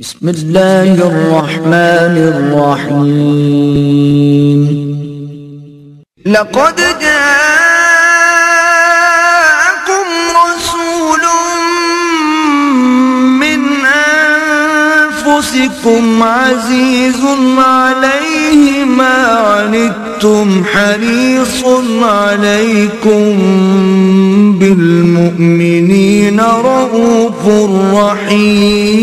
بسم الله الرحمن الرحيم. لقد جاءكم رسول من أنفسكم عزيز عليه ما عنت عنتم حريص عليكم بالمؤمنين رؤوف رحيم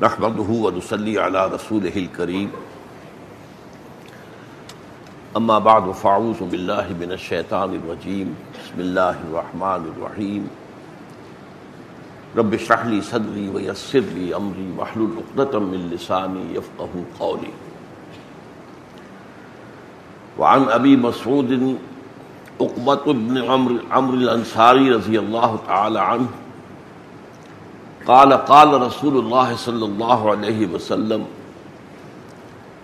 نحمده ونصلي على رسوله الكريم. اما بعد فاعوذ بالله من الشيطان الرجيم. بسم الله الرحمن الرحيم. رب اشرح لي صدري ويسر لي امري واحلل عقدة من لساني يفقهوا قولي. وعن ابي مسعود عقبة بن عمرو عمرو الانصاري رضي الله تعالى عنه قال قال رسول الله صلى الله عليه وسلم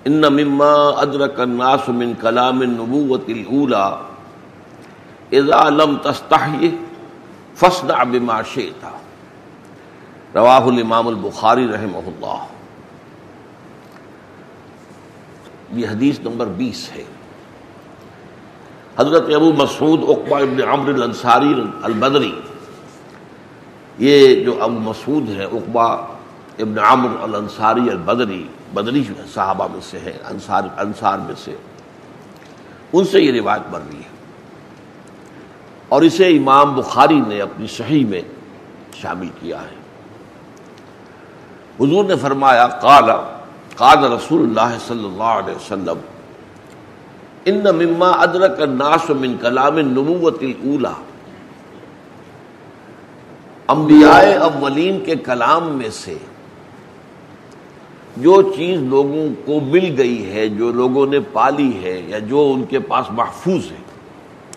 ان مما ادرك الناس من كلام النبوة الاولى اذا لم تستحي فاصدع بما شئت. رواه الامام البخاری رحمہ اللہ۔ یہ حدیث نمبر بیس ہے۔ حضرت ابو مسعود عقبہ ابن عمرو الانصاری البدری، یہ جو ابو مسعود ہے اقبا ابن عمر الانصاری البدری، بدری صحابہ میں سے ہے انصار انصار میں سے۔ ان سے یہ روایت بن رہی ہے۔ اور اسے امام بخاری نے اپنی صحیح میں شامل کیا ہے۔ حضور نے فرمایا، قال قال رسول اللہ صلی اللہ علیہ وسلم، ان مما ادرک الناس من کلام النبوت الاولی. انبیاء اولین کے کلام میں سے جو چیز لوگوں کو مل گئی ہے، جو لوگوں نے پالی ہے، یا جو ان کے پاس محفوظ ہے،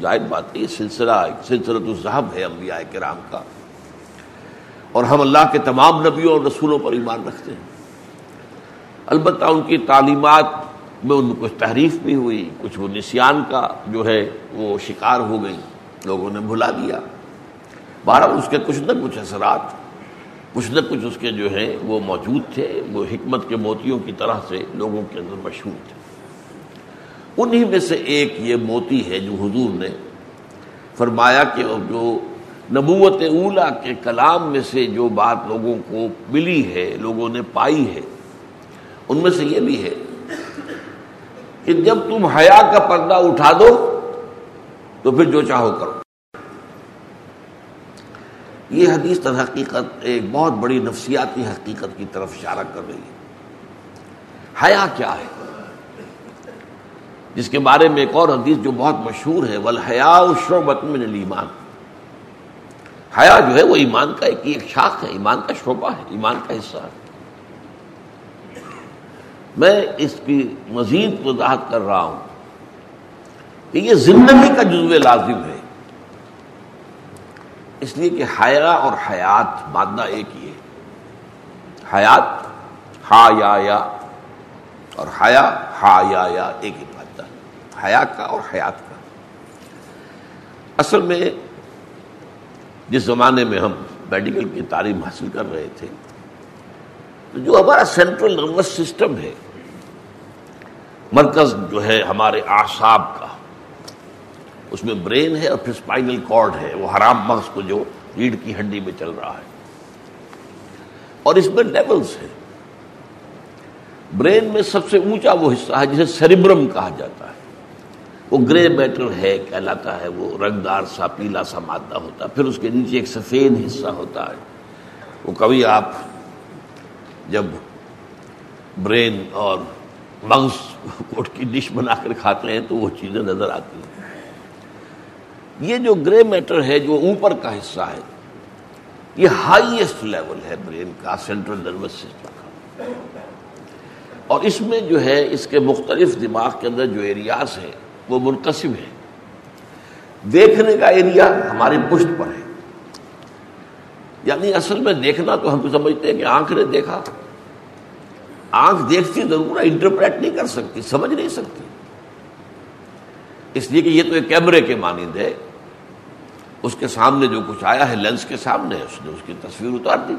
ظاہر بات ہے، یہ سلسلہ سلسلۃ الظہب ہے انبیاء کرام کا۔ اور ہم اللہ کے تمام نبیوں اور رسولوں پر ایمان رکھتے ہیں۔ البتہ ان کی تعلیمات میں ان کو تحریف بھی ہوئی، کچھ وہ نسیان کا جو ہے وہ شکار ہو گئی لوگوں نے بھلا دیا۔ بہرحال اس کے کچھ نہ کچھ اثرات، کچھ نہ کچھ اس کے جو ہیں وہ موجود تھے، وہ حکمت کے موتیوں کی طرح سے لوگوں کے اندر مشہور تھے۔ انہی میں سے ایک یہ موتی ہے جو حضور نے فرمایا کہ جو نبوت اولا کے کلام میں سے جو بات لوگوں کو ملی ہے، لوگوں نے پائی ہے، ان میں سے یہ بھی ہے کہ جب تم حیا کا پردہ اٹھا دو تو پھر جو چاہو کرو۔ یہ حدیث در حقیقت ایک بہت بڑی نفسیاتی حقیقت کی طرف اشارہ کر رہی ہے۔ حیا کیا ہے؟ جس کے بارے میں ایک اور حدیث جو بہت مشہور ہے ولحیا شعبت من الایمان۔ حیا جو ہے وہ ایمان کا ایک ایک شاخ ہے، ایمان کا شعبہ ہے، ایمان کا حصہ ہے۔ میں اس کی مزید وضاحت کر رہا ہوں کہ یہ زندگی کا جزو لازم ہے۔ اس لیے کہ حیا اور حیات مادہ ایک ہی ہے۔ حیات ہا یا یا اور حیا ہا یا یا ایک ہی مادہ حیا کا اور حیات کا۔ اصل میں جس زمانے میں ہم میڈیکل کی تعلیم حاصل کر رہے تھے، تو جو ہمارا سینٹرل نروس سسٹم ہے، مرکز جو ہے ہمارے اعصاب کا، اس میں برین ہے اور پھر اسپائنل کارڈ ہے، وہ حرام مغز کو جو ریڑھ کی ہڈی میں چل رہا ہے۔ اور اس میں لیولز ہے برین میں سب سے اونچا وہ حصہ ہے، جسے سیریبرم کہا جاتا ہے۔ وہ گرے میٹر ہے کہلاتا ہے، وہ رنگدار سا، پیلا سا مادہ ہوتا ہے، پھر اس کے نیچے ایک سفید حصہ ہوتا ہے۔ وہ کبھی آپ جب برین اور مغز کوٹ کی ڈش بنا کر کھاتے ہیں تو وہ چیزیں نظر آتی ہیں۔ یہ جو گرے میٹر ہے، جو اوپر کا حصہ ہے، یہ ہائیسٹ لیول ہے برین کا سینٹرل نروس سسٹم کا۔ اور اس میں جو ہے، اس کے مختلف دماغ کے اندر جو ایریاز ہیں وہ منقسم ہے۔ دیکھنے کا ایریا ہماری پشت پر ہے۔ یعنی اصل میں دیکھنا تو ہم سمجھتے ہیں کہ آنکھ نے دیکھا۔ آنکھ دیکھتی ضرور انٹرپریٹ نہیں کر سکتی، سمجھ نہیں سکتی۔ اس لیے کہ یہ تو ایک کیمرے کے مانند ہے۔ اس کے سامنے جو کچھ آیا ہے لینس کے سامنے، اس نے اس کی تصویر اتار دی۔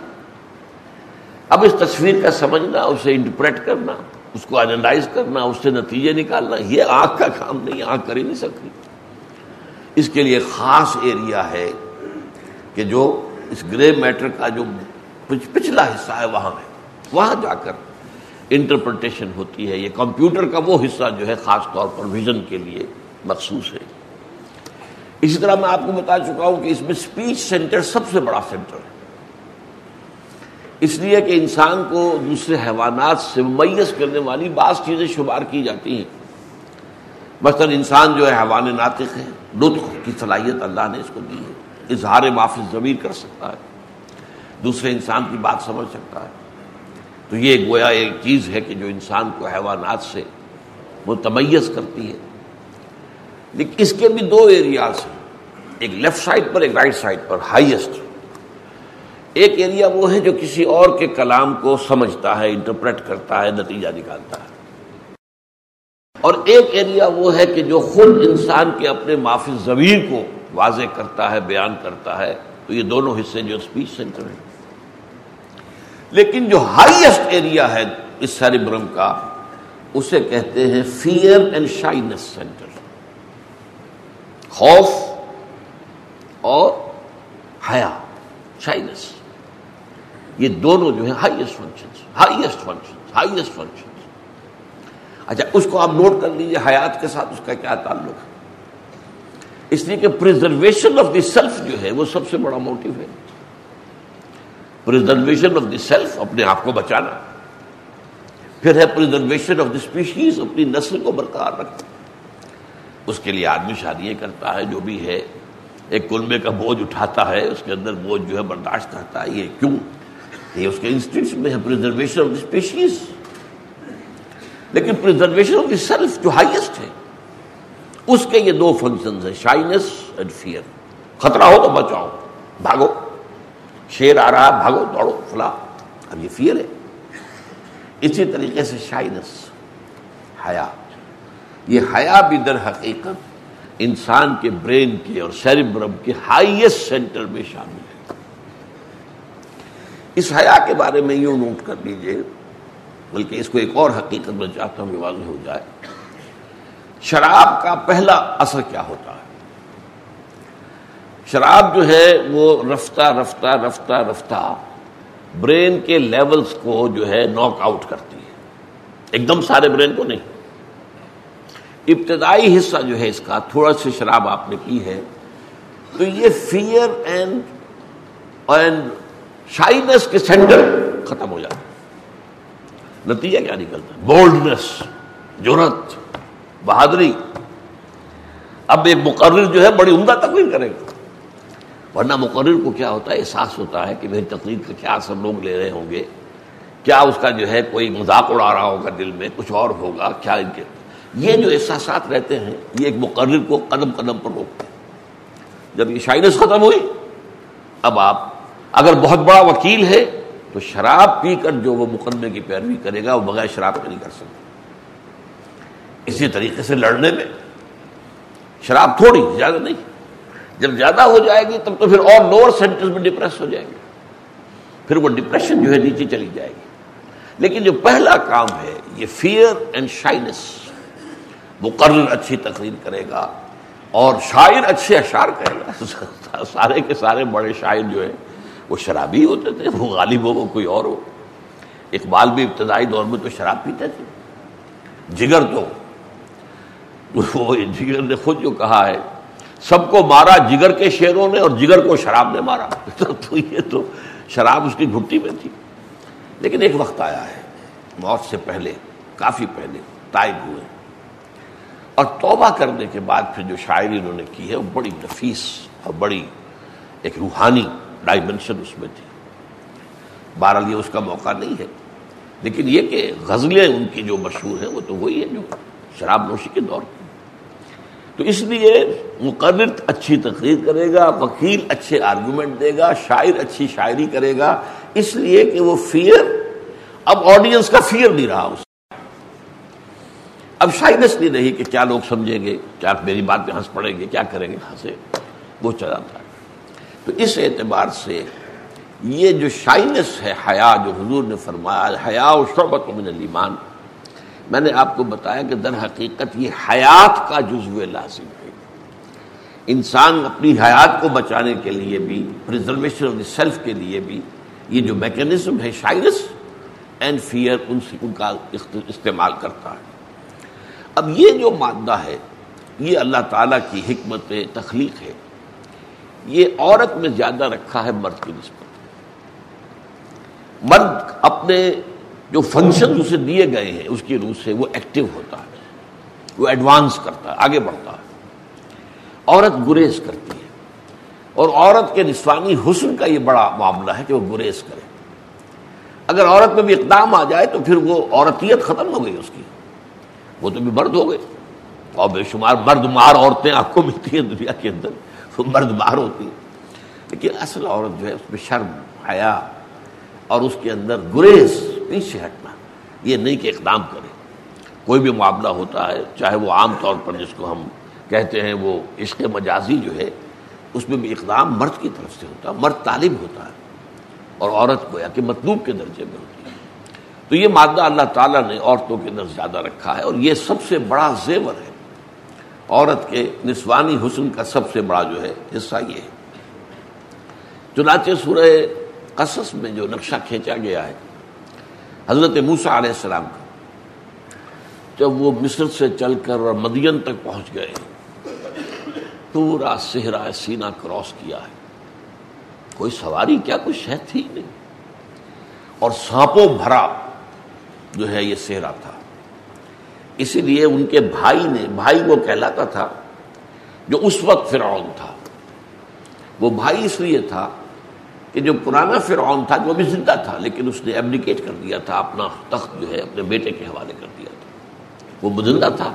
اب اس تصویر کا سمجھنا، اسے انٹرپریٹ کرنا اس کو اینالائز کرنا، اس سے نتیجے نکالنا، یہ آنکھ کا کام نہیں، آنکھ کر ہی نہیں سکتی۔ اس کے لیے خاص ایریا ہے کہ جو اس گرے میٹر کا جو پچھلا حصہ ہے، وہاں ہے۔ وہاں جا کر انٹرپریٹیشن ہوتی ہے۔ یہ کمپیوٹر کا وہ حصہ جو ہے، خاص طور پر ویژن کے لیے مخصوص ہے۔ اسی طرح میں آپ کو بتا چکا ہوں کہ اس میں اسپیچ سینٹر سب سے بڑا سینٹر ہے۔ اس لیے کہ انسان کو دوسرے حیوانات سے ممیز کرنے والی بعض چیزیں شمار کی جاتی ہیں۔ مثلا انسان جو ہے حیوان ناطق ہے، لطف کی صلاحیت اللہ نے اس کو دی ہے، اظہار معافی ضمیر کر سکتا ہے۔ دوسرے انسان کی بات سمجھ سکتا ہے۔ تو یہ گویا ایک چیز ہے کہ جو انسان کو حیوانات سے متمیز کرتی ہے۔ لیکن اس کے بھی دو ایریاز ہیں۔ ایک لیفٹ سائڈ پر، ایک رائٹ سائڈ پر ہائیسٹ ایک ایریا وہ ہے جو کسی اور کے کلام کو سمجھتا ہے انٹرپریٹ کرتا ہے، نتیجہ نکالتا ہے۔ اور ایک ایریا وہ ہے کہ جو خود انسان کے اپنے معافی ضمیر کو واضح کرتا ہے، بیان کرتا ہے۔ تو یہ دونوں حصے جو اسپیچ سینٹر ہیں۔ لیکن جو ہائیسٹ ایریا ہے اس سارے برم کا، اسے کہتے ہیں فیئر اینڈ شائنس سینٹر خوف اور حیا شائنس یہ دونوں جو ہیں highest function highest function highest function اچھا اس کو آپ نوٹ کر لیجیے حیات کے ساتھ، اس کا کیا تعلق ہے؟ اس لیے کہ پرزرویشن آف دی سیلف جو ہے، وہ سب سے بڑا موٹو ہے۔ پرزرویشن آف دی سیلف اپنے آپ کو بچانا۔ پھر ہے پرزرویشن آف دی اسپیشیز اپنی نسل کو برقرار رکھنا۔ اس کے لیے آدمی شادیاں کرتا ہے، جو بھی ہے، ایک کلبے کا بوجھ اٹھاتا ہے، اس کے اندر بوجھ جو ہے برداشت کرتا ہے، یہ کیوں؟ یہ اس کے انسٹنکٹ میں ہے پرزرویشن آف دی اسپیشیز لیکن پرزرویشن آف دی سیلف جو ہائیسٹ ہے، اس کے یہ دو فنکشنز ہیں شائنس اینڈ فیئر خطرہ ہو تو بچاؤ، بھاگو. شیر آ رہا بھاگو، دوڑو فلا اب یہ فیئر ہے۔ اسی طریقے سے شائنس حیا. یہ حیا بھی در حقیقت انسان کے برین کے اور سیریبرم کے ہائیسٹ سینٹر میں شامل ہے۔ اس حیا کے بارے میں یوں نوٹ کر لیجیے، بلکہ اس کو ایک اور حقیقت میں چاہتا ہوں واضح ہو جائے۔ شراب کا پہلا اثر کیا ہوتا ہے؟ شراب جو ہے، وہ رفتہ رفتہ رفتہ رفتہ برین کے لیولز کو جو ہے ناک آؤٹ کرتی ہے۔ ایک دم سارے برین کو نہیں۔ ابتدائی حصہ جو ہے اس کا، تھوڑا سی شراب آپ نے کی ہے، تو یہ فیئر اینڈ اینڈ شائنس کے سینٹر ختم ہو جاتا نتیجہ کیا نکلتا ہے؟ بولڈنس جرت بہادری۔ اب ایک مقرر جو ہے بڑی عمدہ تقریر کرے گا ورنہ مقرر کو کیا ہوتا ہے؟ احساس ہوتا ہے کہ میری تقریر کا کیا اثر لوگ لے رہے ہوں گے۔ کیا اس کا جو ہے کوئی مذاق اڑا رہا ہوگا دل میں؟ کچھ اور ہوگا؟ کیا ان کے؟ یہ جو احساسات رہتے ہیں، یہ ایک مقرر کو قدم قدم پر روکتے ہیں۔ جب یہ شائنس ختم ہوئی، اب آپ اگر بہت بڑا وکیل ہے تو شراب پی کر جو وہ مقدمے کی پیروی کرے گا، وہ بغیر شراب کے نہیں کر سکتا۔ اسی طریقے سے لڑنے میں شراب تھوڑی زیادہ نہیں، جب زیادہ ہو جائے گی تب تو پھر اور لوور سینٹر میں ڈپریس ہو جائے گی پھر وہ ڈپریشن جو ہے نیچے چلی جائے گی۔ لیکن جو پہلا کام ہے، یہ فیئر اینڈ شائنس مقرر اچھی تقریر کرے گا اور شاعر اچھے اشعار کہے گا۔ سارے کے سارے بڑے شاعر جو ہے وہ شرابی ہوتے تھے، وہ غالب ہو وہ کوئی اور ہو۔ اقبال بھی ابتدائی دور میں تو شراب پیتے تھے۔ جگر تو۔ وہ جگر نے خود جو کہا ہے، سب کو مارا جگر کے شیروں نے اور جگر کو شراب نے مارا۔ تو یہ تو شراب اس کی گھٹی میں تھی۔ لیکن ایک وقت آیا ہے، موت سے پہلے، کافی پہلے تائب ہوئے۔ اور توبہ کرنے کے بعد پھر جو شاعری انہوں نے کی ہے، وہ بڑی نفیس اور بڑی ایک روحانی ڈائمنشن اس میں تھی۔ بہرحال یہ اس کا موقع نہیں ہے۔ لیکن یہ کہ غزلیں ان کی جو مشہور ہیں وہ تو وہی ہے جو شراب نوشی کے دور کی۔ تو اس لیے مقرر اچھی تقریر کرے گا، وکیل اچھے آرگومنٹ دے گا، شاعر اچھی شاعری کرے گا۔ اس لیے کہ وہ فیئر اب آڈینس کا فیئر نہیں رہا اس اب شائنس نہیں رہی کہ کیا لوگ سمجھیں گے، کیا میری بات پہ ہنس پڑیں گے، کیا کریں گے، ہنسے۔ وہ چلا تھا۔ تو اس اعتبار سے یہ جو شائنس ہے، حیا، جو حضور نے فرمایا، حیا و شعبت من الایمان۔ میں نے آپ کو بتایا کہ در حقیقت یہ حیات کا جزو لازم ہے۔ انسان اپنی حیات کو بچانے کے لیے بھی پرزرویشن آف دی سیلف کے لیے بھی یہ جو میکینزم ہے شائنس اینڈ فیئر ان ان کا استعمال کرتا ہے۔ اب یہ جو مادہ ہے، یہ اللہ تعالیٰ کی حکمت تخلیق ہے۔ یہ عورت میں زیادہ رکھا ہے مرد کی نسبت۔ مرد اپنے جو فنکشن اسے دیے گئے ہیں، اس کی روح سے وہ ایکٹیو ہوتا ہے، وہ ایڈوانس کرتا ہے، آگے بڑھتا ہے۔ عورت گریز کرتی ہے۔ اور عورت کے نسوانی حسن کا یہ بڑا معاملہ ہے کہ وہ گریز کرے۔ اگر عورت میں بھی اقدام آ جائے تو پھر وہ عورتیت ختم ہو گئی اس کی۔ وہ تو بھی مرد ہو گئے۔ اور بے شمار مرد مار عورتیں آپ کو ملتی ہیں دنیا کے اندر۔ وہ مرد مار ہوتی لیکن اصل عورت جو ہے اس میں شرم، حیا اور اس کے اندر گریز پیچھے ہٹنا یہ نہیں کہ اقدام کرے۔ کوئی بھی معاملہ ہوتا ہے، چاہے وہ عام طور پر جس کو ہم کہتے ہیں وہ عشق مجازی جو ہے، اس میں بھی اقدام مرد کی طرف سے ہوتا ہے، مرد طالب ہوتا ہے اور عورت کو یا کہ مطلوب کے درجے میں ہوتی ہے۔ تو یہ مادہ اللہ تعالیٰ نے عورتوں کے اندر زیادہ رکھا ہے اور یہ سب سے بڑا زیور ہے۔ عورت کے نسوانی حسن کا سب سے بڑا جو ہے حصہ یہ ہے۔ چنانچہ سورہ قصص میں جو نقشہ کھینچا گیا ہے، حضرت موسا علیہ السلام کا، جب وہ مصر سے چل کر اور مدین تک پہنچ گئے، پورا صحرا سینا کراس کیا ہے۔ کوئی سواری کیا، کوئی شہد تھی نہیں۔ اور سانپوں بھرا جو ہے یہ صحرا تھا۔ اسی لیے ان کے بھائی نے، بھائی وہ کہلاتا تھا جو اس وقت فرعون تھا۔ وہ بھائی اس لیے تھا کہ جو پرانا فرعون تھا، جو بھی زندہ تھا، لیکن اس نے ایبڈیکیٹ کر دیا تھا، اپنا تخت جو ہے، اپنے بیٹے کے حوالے کر دیا تھا۔ وہ زندہ تھا۔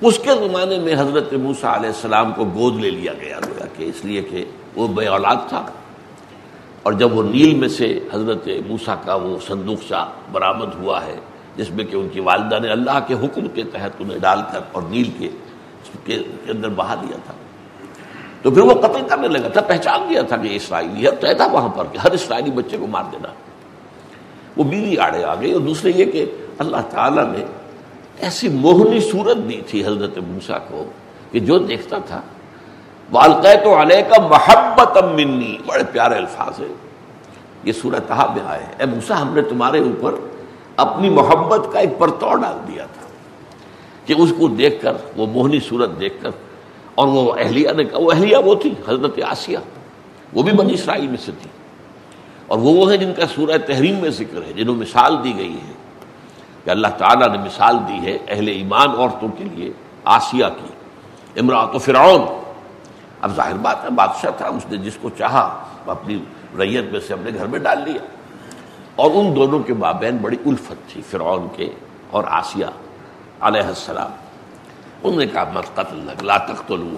اس کے زمانے میں حضرت موسا علیہ السلام کو گود لے لیا گیا گویا کہ اس لیے کہ وہ بے اولاد تھا۔ اور جب وہ نیل میں سے حضرت موسا کا وہ صندوق شاہ برآمد ہوا ہے جس میں کہ ان کی والدہ نے اللہ کے حکم کے تحت انہیں ڈال کر اور نیل کے اندر بہا دیا تھا۔ تو پھر وہ قتل کرنے لگا تھا، پہچان دیا تھا کہ اسرائیلی ہے طے تھا وہاں پر کہ ہر اسرائیلی بچے کو مار دینا۔ وہ بیوی آڑے آ گئی اور دوسرے یہ کہ اللہ تعالیٰ نے ایسی موہنی صورت دی تھی حضرت موسا کو کہ جو دیکھتا تھا والد تو علیہ کا محبت منی بڑے پیارے الفاظ ہے یہ صورت میں آئے اے موسا ہم نے تمہارے اوپر اپنی محبت کا ایک پرتو ڈال دیا تھا کہ اس کو دیکھ کر، وہ موہنی صورت دیکھ کر، اور وہ اہلیہ نے کہا، وہ اہلیہ وہ تھی، حضرت آسیہ وہ بھی بنی اسرائیل میں سے تھی۔ اور وہ وہ ہیں جن کا سورہ تحریم میں ذکر ہے، جنہوں مثال دی گئی ہے کہ اللہ تعالیٰ نے مثال دی ہے اہل ایمان عورتوں کے لیے آسیہ کی امراۃ و فرعون۔ اب ظاہر بات ہے، بادشاہ تھا، اس نے جس کو چاہا اپنی ریت میں سے اپنے گھر میں ڈال لیا۔ اور ان دونوں کے مابین بڑی الفت تھی، فرعون کے اور آسیہ علیہ السلام۔ انہوں نے کہا، مت قتل لگ لا تختلو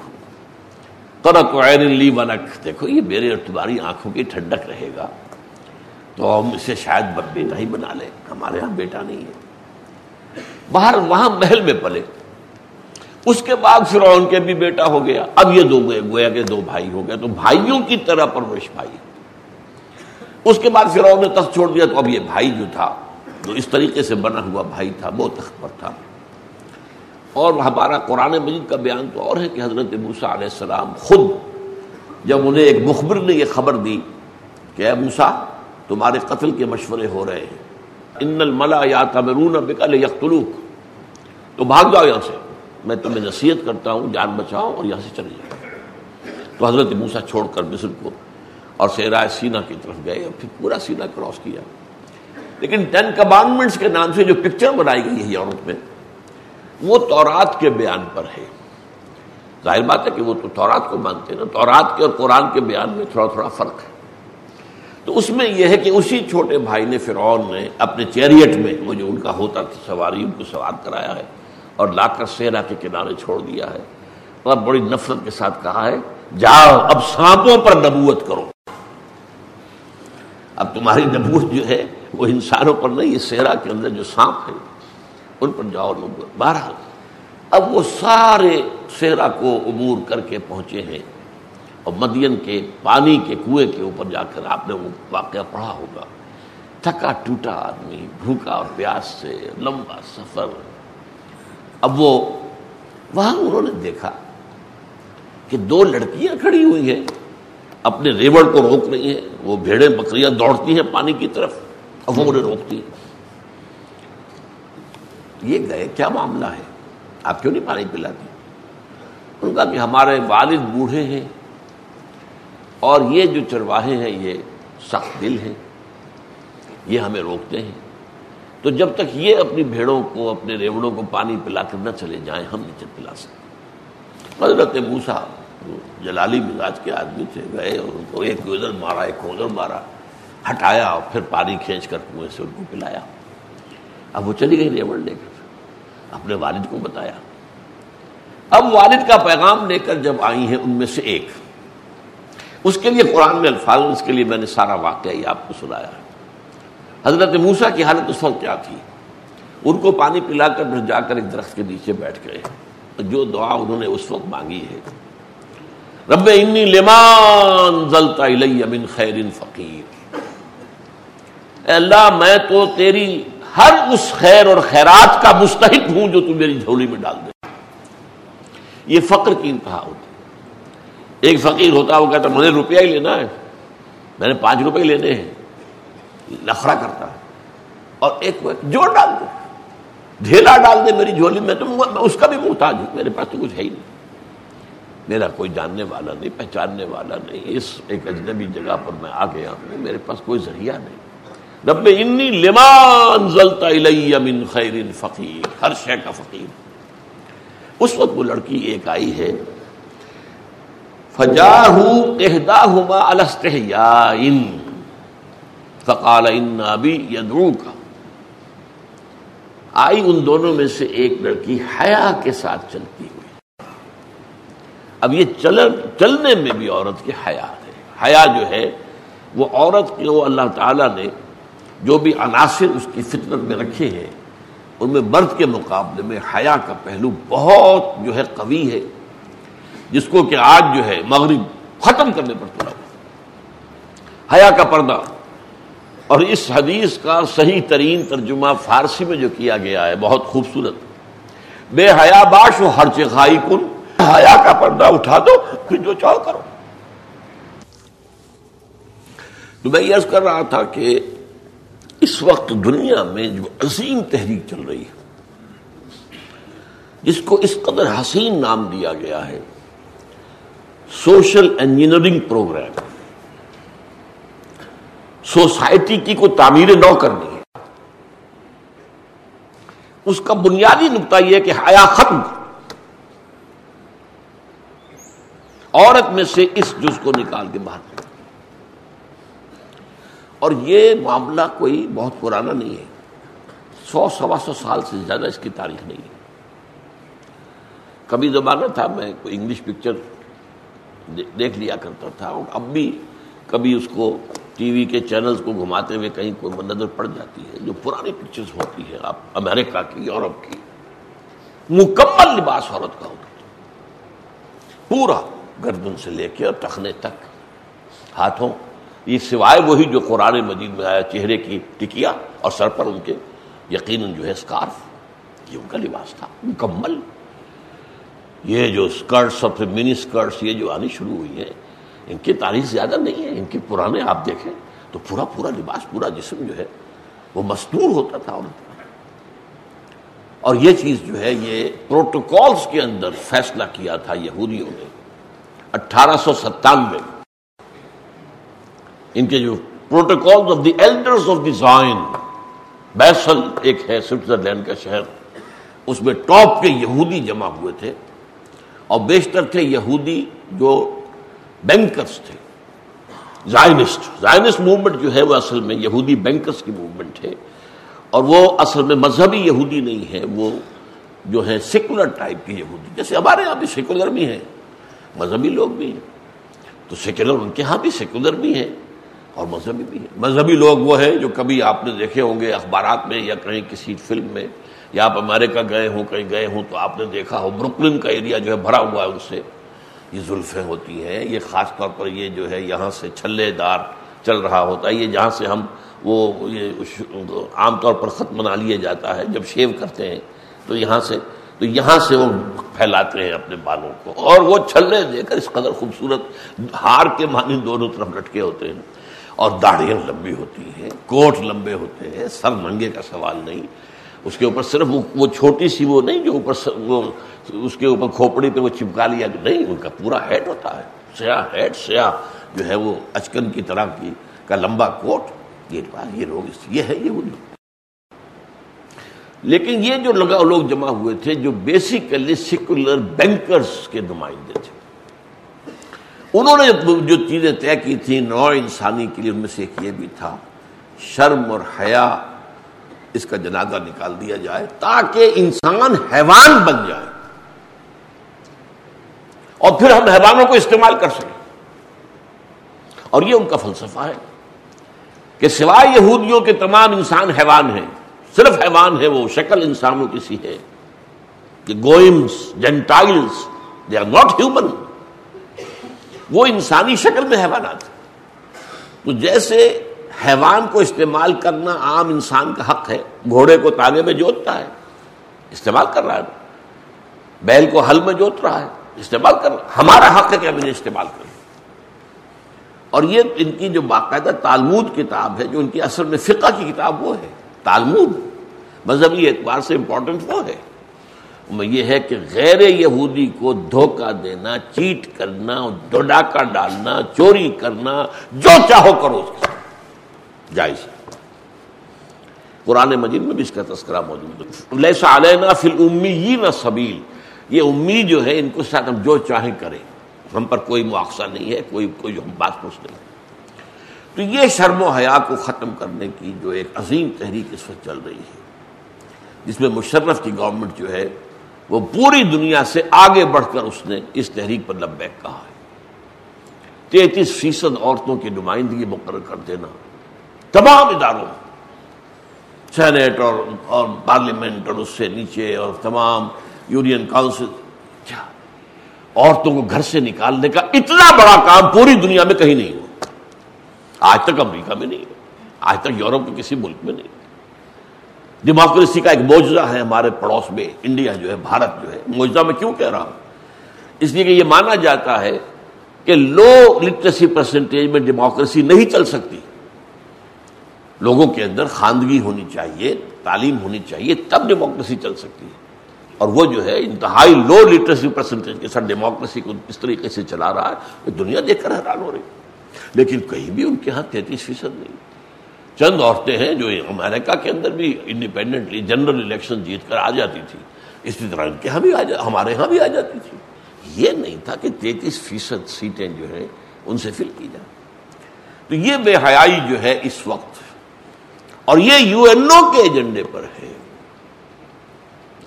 قرت عین لی ونک دیکھو، یہ میرے اور تمہاری آنکھوں کی ٹھنڈک رہے گا۔ تو ہم اسے شاید بیٹا ہی بنا لیں۔ ہمارے ہاں بیٹا نہیں ہے۔ باہر، وہاں محل میں پلے۔ اس کے بعد فرعون کے بھی بیٹا ہو گیا۔ اب یہ دو گویا کے دو بھائی ہو گئے۔ تو بھائیوں کی طرح پرورش بھائی۔ اس کے بعد فرعون نے تخت چھوڑ دیا تو اب یہ بھائی جو تھا، جو اس طریقے سے بنا ہوا بھائی تھا، وہ تخت پر تھا۔ اور ہمارا قرآن مجید کا بیان تو اور ہے کہ حضرت موسا علیہ السلام خود جب انہیں ایک مخبر نے یہ خبر دی کہ اے موسا تمہارے قتل کے مشورے ہو رہے ہیں۔ ان الملا یا تمرون بکل یختلوک تو بھاگ جاؤ یہاں سے۔ میں تمہیں نصیحت کرتا ہوں، جان بچاؤ اور یہاں سے چلے جاؤ۔ تو حضرت موسا چھوڑ کر مصر کو اور سیرا سینا کی طرف گئے اور پھر پورا سینا کراس کیا۔ لیکن ٹین کمانڈمنٹس کے نام سے جو پکچر بنائی گئی ہے یورپ میں، وہ تورات کے بیان پر ہے۔ ظاہر بات ہے کہ وہ تو تورات کو مانتے ہیں نا، تورات کے اور قرآن کے بیان میں تھوڑا تھوڑا فرق ہے۔ تو اس میں یہ ہے کہ اسی چھوٹے بھائی نے فرعون نے اپنے چیریٹ میں، وہ جو ان کا ہوتا تھا سواری، ان کو سوار کرایا ہے اور لا کر سیرا کے کنارے چھوڑ دیا ہے۔ اور بڑی نفرت کے ساتھ کہا ہے، جاؤ اب سانپوں پر نبوت کرو۔ اب تمہاری نبوت جو ہے وہ انسانوں پر نہیں یہ سیرا کے اندر جو سانپ ہے، ان پر جاؤ نبوت بہرحال، اب وہ سارے سیرا کو عبور کر کے پہنچے ہیں اور مدین کے پانی کے کنویں کے اوپر جا کر آپ نے وہ واقعہ پڑھا ہوگا۔ تھکا ٹوٹا آدمی، بھوکا اور پیاس سے، لمبا سفر۔ اب وہ، وہاں انہوں نے دیکھا کہ دو لڑکیاں کھڑی ہوئی ہیں۔ اپنے ریوڑ کو روک رہی ہیں، وہ بھیڑیں بکریاں دوڑتی ہیں پانی کی طرف اب وہ انہیں روکتی ہیں۔ یہ گئے، کیا معاملہ ہے؟ آپ کیوں نہیں پانی پلاتی؟ ان کا کہ ہمارے والد بوڑھے ہیں، اور یہ جو چرواہے ہیں، یہ سخت دل ہیں، یہ ہمیں روکتے ہیں۔ تو جب تک یہ اپنی بھیڑوں کو، اپنے ریوڑوں کو پانی پلا کر نہ چلے جائیں، ہم نیچے پلا سکتے۔ حضرت موسا جلالی مزاج کے آدمی تھے، گئے اور ان کو ایک ادھر مارا، ایک ادھر مارا، ہٹایا اور پھر پانی کھینچ کر کنویں سے ان کو پلایا۔ اب وہ چلی گئی ریوڑ لے کر۔ اپنے والد کو بتایا۔ اب والد کا پیغام لے کر جب آئی ہیں ان میں سے ایک۔ اس کے لیے قرآن میں الفاظ اس کے لیے میں نے سارا واقعہ یہ آپ کو سنایا ہے۔ حضرت موسا کی حالت اس وقت کیا تھی؟ ان کو پانی پلا کر پھر جا کر ایک درخت کے نیچے بیٹھ گئے۔ جو دعا انہوں نے اس وقت مانگی ہے۔ رب انی لمان زلتا من خیر فقیر۔ اے اللہ، میں تو تیری ہر اس خیر اور خیرات کا مستحق ہوں جو تو میری جھولی میں ڈال دے۔ یہ فقر کی انتہا ہوتی ایک فقیر ہوتا وہ کہتا مجھے روپیہ ہی لینا ہے۔ میں نے پانچ روپے لینے ہیں۔ لفڑا کرتا ہے۔ اور ایک جو ڈال دے۔ ڈھیلا ڈال دے میری جھولی میں تو اس کا بھی محتاج ہوں۔ میرے پاس تو کچھ ہے ہی نہیں۔ میرا کوئی جاننے والا نہیں، پہچاننے والا نہیں۔ اس ایک اجنبی جگہ پر میں آ گیا ہوں، میرے پاس کوئی ذریعہ نہیں۔ رب انی لمان زلتا من خیر فقیر، ہر شے کا فقیر۔ اس وقت وہ لڑکی ایک آئی ہے۔ فجاہ فقال ان ابی یدعو کا آئی ان دونوں میں سے ایک لڑکی حیا کے ساتھ چلتی ہوئی۔ اب یہ چل چلنے میں بھی عورت کی حیا ہے۔ حیا جو ہے، وہ عورت کے وہ اللہ تعالی نے جو بھی عناصر اس کی فطرت میں رکھے ہیں، ان میں مرد کے مقابلے میں حیا کا پہلو بہت جو ہے قوی ہے، جس کو کہ آج جو ہے مغرب ختم کرنے پر تلا ہوا حیا کا پردہ۔ اور اس حدیث کا صحیح ترین ترجمہ فارسی میں جو کیا گیا ہے، بہت خوبصورت۔ بے حیا باش و ہر چکھائی کن حیا کا پردہ اٹھا دو، پھر جو چاہو کرو۔ تو میں یہ کر رہا تھا کہ اس وقت دنیا میں جو عظیم تحریک چل رہی ہے، جس کو اس قدر حسین نام دیا گیا ہے، سوشل انجینئرنگ پروگرام۔ سوسائٹی کی کوئی تعمیر نو کرنی ہے۔ اس کا بنیادی نقطہ یہ کہ حیا ختم۔ عورت میں سے اس جز کو نکال کے باہر اور یہ معاملہ کوئی بہت پرانا نہیں ہے۔ سو سوا سو سال سے زیادہ اس کی تاریخ نہیں ہے۔ کبھی زمانہ تھا، میں کوئی انگلش پکچر دیکھ لیا کرتا تھا، اور اب بھی کبھی اس کو ٹی وی کے چینلز کو گھماتے ہوئے کہیں کوئی نظر پڑ جاتی ہے، جو پرانی پکچرز ہوتی ہے آپ امریکہ کی، یورپ کی۔ مکمل لباس عورت کا ہوتا تھا۔ پورا۔ گردن سے لے کے اور ٹخنے تک۔ ہاتھوں، یہ سوائے وہی جو قرآن مجید میں آیا، چہرے کی ٹکیا اور سر پر ان کے یقیناً جو ہے اسکارف، یہ ان کا لباس تھا، مکمل۔ یہ جو اسکرٹس اور پھر منی اسکرٹس، یہ جو آنی شروع ہوئی ہیں، ان کی تاریخ زیادہ نہیں ہے، ان کے پرانے آپ دیکھیں تو پورا پورا لباس، پورا جسم جو ہے، وہ مستور ہوتا تھا عورت اور یہ چیز جو ہے، یہ پروٹوکالز کے اندر فیصلہ کیا تھا یہودیوں نے۔ اٹھارہ سو ستانوے۔ ان کے جو protocol of the elders of the Zion Basel ایک ہے سوئٹزرلینڈ کا شہر، اس میں ٹاپ کے یہودی جمع ہوئے تھے اور بیشتر تھے یہودی جو بینکرز تھے، زائنسٹ۔ زائنسٹ موومنٹ جو ہے وہ اصل میں یہودی بینکرز کی موومنٹ ہے اور وہ اصل میں مذہبی یہودی نہیں ہے، وہ جو ہے سیکولر ٹائپ کی یہودی۔ جیسے ہمارے یہاں بھی سیکولر بھی ہیں۔ مذہبی لوگ بھی ہیں۔ تو سیکولر ان کے ہاں بھی سیکولر بھی ہیں اور مذہبی بھی ہیں۔ مذہبی لوگ وہ ہیں جو کبھی آپ نے دیکھے ہوں گے اخبارات میں یا کہیں کسی فلم میں یا آپ امریکہ گئے ہوں، کہیں گئے ہوں تو آپ نے دیکھا ہو بروکلن کا ایریا جو ہے بھرا ہوا ہے ان سے۔ یہ زلفیں ہوتی ہیں، یہ خاص طور پر یہ جو ہے یہاں سے چھلے دار چل رہا ہوتا ہے۔ یہ جہاں سے ہم وہ یہ عام طور پر خط بنا لیا جاتا ہے، جب شیو کرتے ہیں تو یہاں سے تو یہاں سے وہ پھیلاتے ہیں اپنے بالوں کو اور وہ چھلے دے کر اس قدر خوبصورت ہار کے معنی دونوں طرف لٹکے ہوتے ہیں اور داڑیاں لمبی ہوتی ہیں، کوٹ لمبے ہوتے ہیں، سر ننگے کا سوال نہیں۔ اس کے اوپر صرف وہ چھوٹی سی وہ نہیں جو اوپر وہ اس کے اوپر کھوپڑی پہ وہ چپکا لیا نہیں، ان کا پورا ہیڈ ہوتا ہے۔ سیاہ ہیڈ، سیاہ جو ہے وہ اچکن کی طرح کی، کا لمبا کوٹ۔ یہ یہ لوگ یہ ہے یہ لیکن یہ جو لگا لوگ جمع ہوئے تھے جو بیسیکلی سیکولر بینکرز کے نمائندے تھے۔ انہوں نے جو چیزیں طے کی تھیں نو انسانی کے لیے ان میں سے ایک یہ بھی تھا، شرم اور حیا اس کا جنازہ نکال دیا جائے تاکہ انسان حیوان بن جائے۔ اور پھر ہم حیوانوں کو استعمال کر سکیں۔ اور یہ ان کا فلسفہ ہے کہ سوائے یہودیوں کے تمام انسان حیوان ہیں۔ صرف حیوان ہے، وہ شکل انسانوں کی سی ہے۔ کہ goyims gentiles they are not human وہ انسانی شکل میں حیوانات تو جیسے حیوان کو استعمال کرنا عام انسان کا حق ہے، گھوڑے کو تاگے میں جوتتا ہے، استعمال کر رہا ہے۔ بیل کو حل میں جوت رہا ہے، استعمال کر رہا ہمارا حق ہے کہ ہم انہیں استعمال کریں۔ اور یہ ان کی جو باقاعدہ تالمود کتاب ہے، جو ان کی اصل میں فقہ کی کتاب وہ ہے۔ تالمود مذہبی اعتبار سے امپورٹنٹ وہ ہے۔ یہ ہے کہ غیر یہودی کو دھوکہ دینا، چیٹ کرنا ڈاکہ ڈالنا، چوری کرنا، جو چاہو کرو اس کے ساتھ۔ جائز۔ قرآن مجید میں بھی اس کا تذکرہ موجود ہے۔ علینا فی امی نہ سبیل۔ یہ امید جو ہے ان کو ساتھ ہم جو چاہیں کریں۔ ہم پر کوئی مواخذہ نہیں ہے، کوئی کوئی ہم بات پوچھ نہیں تو یہ شرم و حیا کو ختم کرنے کی جو ایک عظیم تحریک اس وقت چل رہی ہے، جس میں مشرف کی گورنمنٹ جو ہے، وہ پوری دنیا سے آگے بڑھ کر اس نے اس تحریک پر لبیک کہا ہے۔ تینتیس فیصد عورتوں کی نمائندگی مقرر کر دینا تمام اداروں سینٹ اور اور پارلیمنٹ اور اس سے نیچے اور تمام یونین کاؤنسل، کیا؟ عورتوں کو گھر سے نکالنے کا اتنا بڑا کام پوری دنیا میں کہیں نہیں ہوا۔ آج تک امریکہ میں نہیں آج تک یورپ کے کسی ملک میں نہیں ڈیموکریسی کا ایک موجودہ ہے ہمارے پڑوس میں، انڈیا جو ہے، بھارت جو ہے۔ موجودہ میں کیوں کہہ رہا ہوں؟ اس لیے کہ یہ مانا جاتا ہے کہ لو لٹریسی پرسنٹیج میں ڈیموکریسی نہیں چل سکتی۔ لوگوں کے اندر خواندگی ہونی چاہیے، تعلیم ہونی چاہیے، تب ڈیموکریسی چل سکتی ہے۔ اور وہ جو ہے، انتہائی لو لٹریسی پرسنٹیج کے ساتھ ڈیموکریسی کو اس طریقے سے چلا رہا ہے دنیا دیکھ کر حیران ہو رہی ہے۔ لیکن کہیں بھی ان کے ہاں تینتیس فیصد نہیں۔ چند عورتیں ہیں جو امریکہ کے اندر بھی انڈیپینڈنٹلی جنرل الیکشن جیت کر آ جاتی تھی۔ اسی طرح ان کے ہاں بھی ہمارے ہاں بھی آ جاتی تھی۔ یہ نہیں تھا کہ تینتیس فیصد سیٹیں جو ہیں ان سے فل کی جائیں۔ تو یہ بے حیائی جو ہے اس وقت، اور یہ یو این او کے ایجنڈے پر ہے۔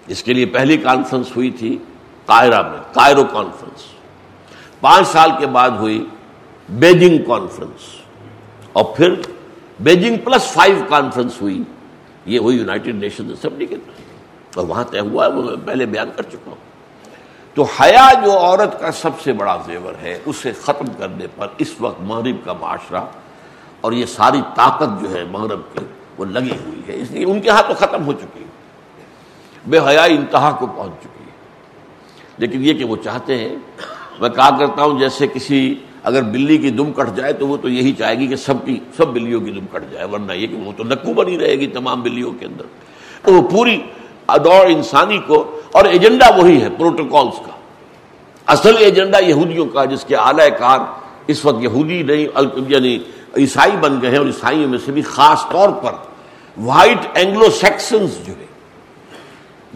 اس کے لیے پہلی کانفرنس ہوئی تھی قاہرہ میں قائرو کانفرنس پانچ سال کے بعد ہوئی۔ بیجنگ کانفرنس اور پھر بیجنگ پلس فائیو کانفرنس ہوئی یہ ہوئی یوناٹیڈ نیشن اسمبلی کے اور وہاں طے ہوا وہ میں پہلے بیان کر چکا ہوں تو حیا جو عورت کا سب سے بڑا زیور ہے اسے ختم کرنے پر اس وقت مغرب کا معاشرہ اور یہ ساری طاقت جو ہے مغرب کی وہ لگی ہوئی ہے اس لیے ان کے ہاں تو ختم ہو چکی ہے بے حیا انتہا کو پہنچ چکی ہے لیکن یہ کہ وہ چاہتے ہیں میں کہا کرتا ہوں جیسے کسی اگر بلی کی دم کٹ جائے تو وہ تو یہی چاہے گی کہ سب کی سب بلیوں کی دم کٹ جائے، ورنہ یہ کہ وہ تو نکو بنی رہے گی تمام بلیوں کے اندر۔ وہ پوری دور انسانی کو اور ایجنڈا وہی ہے پروٹوکالس کا۔ اصل ایجنڈا یہودیوں کا، جس کے اعلی کار اس وقت یہودی نہیں یعنی عیسائی بن گئے ہیں اور عیسائیوں میں سے بھی خاص طور پر وائٹ اینگلو سیکسنز جو ہے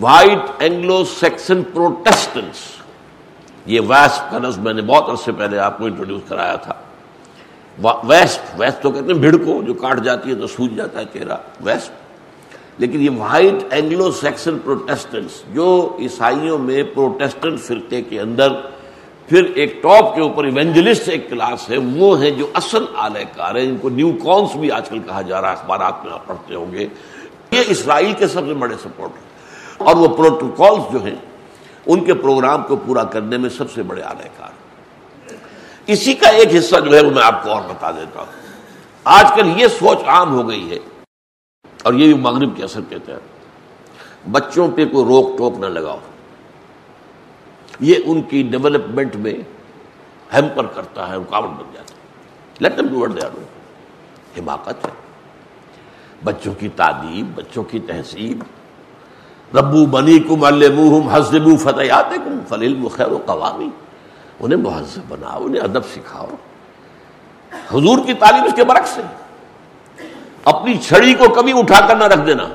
وائٹ اینگلو سیکسن پروٹیسٹنس یہ ویسپ کا لفظ میں نے بہت عرصے پہلے آپ کو انٹروڈیوس کرایا تھا۔ ویسپ ویسپ تو کہتے ہیں بھیڑ کو جو کاٹ جاتی ہے تو سوج جاتا ہے چہرہ ویسپ۔ لیکن یہ وائٹ اینگلو سیکسن پروٹیسٹنٹس جو عیسائیوں میں پروٹیسٹنٹ فرقے کے اندر، پھر ایک ٹاپ کے اوپر ایونجلسٹ ایک کلاس ہے، وہ ہیں جو اصل اعلی کار ہیں، ان کو نیو کونس بھی آج کل کہا جا رہا ہے، اخبارات میں آپ پڑھتے ہوں گے۔ یہ اسرائیل کے سب سے بڑے سپورٹ اور وہ پروٹوکالس جو ہیں ان کے پروگرام کو پورا کرنے میں سب سے بڑے اعلی کار۔ اسی کا ایک حصہ جو ہے وہ میں آپ کو اور بتا دیتا ہوں۔ آج کل یہ سوچ عام ہو گئی ہے۔ اور یہ بھی مغرب کے اثر کہتے ہیں۔ بچوں پہ کوئی روک ٹوک نہ لگاؤ۔ یہ ان کی ڈیولپمنٹ میں ہیمپر کرتا ہے، رکاوٹ بن جاتا ہے۔ لیٹ ڈو حماقت ہے۔ بچوں کی تعلیم، بچوں کی تہذیب۔ ربو بنی کم المحم حزب فتحات کم خیر و قوامی۔ انہیں مہذب بناؤ، انہیں ادب سکھاؤ۔ حضور کی تعلیم اس کے برعکس ہے۔ اپنی چھڑی کو کبھی اٹھا کر نہ رکھ دینا۔